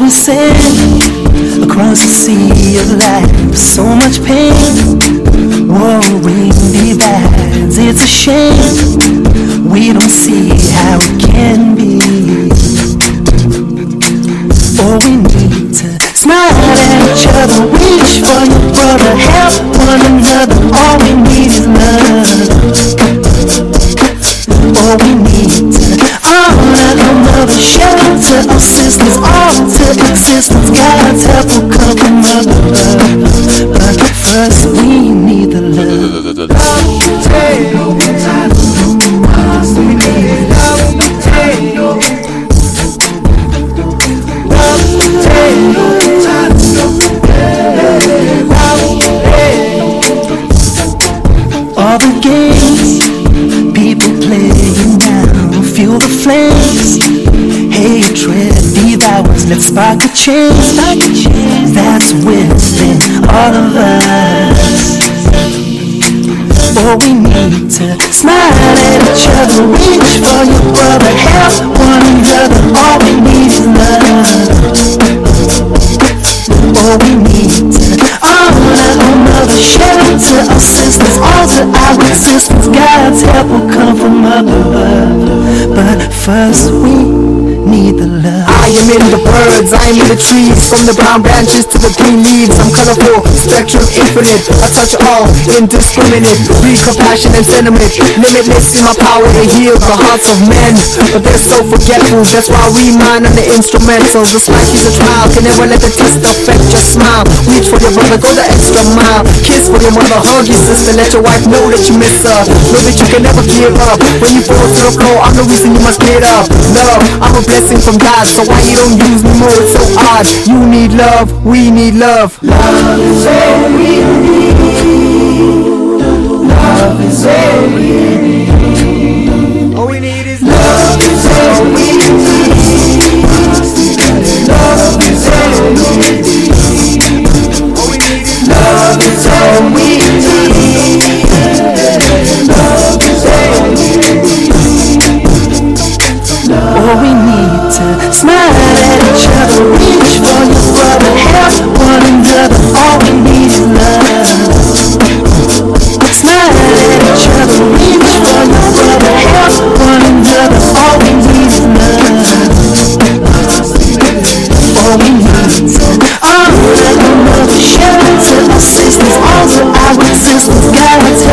we sail across the sea of life. So much pain, worrying divides. It's a shame we don't see how it can be. Oh, we need to smile at each other, reach for your brother, help one another. All we need is love. All we need to honor another, shelter our sisters, alter existence. God's help will come from above. But first, we need the love. All the games people playing now, feel the flames. Let's spark a change. That's within all of us. Oh, we need to smile at each other, reach for your brother, help one another. All we need is love. Oh, we need to honor another, shelter our sisters, alter our existence. God's help will come from above. But first, we need the love. Am in the birds, I am in the trees From the brown branches to the green leaves. I'm colorful, spectrum infinite. I touch all, indiscriminate. Breed compassion and sentiment. Limitless in my power to heal the hearts of men. But they're so forgetful That's why we mine on the instrumentals. The smack is a trial Can never let the test affect your smile. Reach for your brother, go the extra mile. Kiss for your mother, hug your sister Let your wife know that you miss her. Know that you can never give up. When you fall to the floor I'm the reason you must get up. Love, I'm a blessing from God So you don't use me more, it's so odd. You need love, we need love. Love is all we need. Love is all we need. I'm need. All that enough, sharing All that I resist, gotta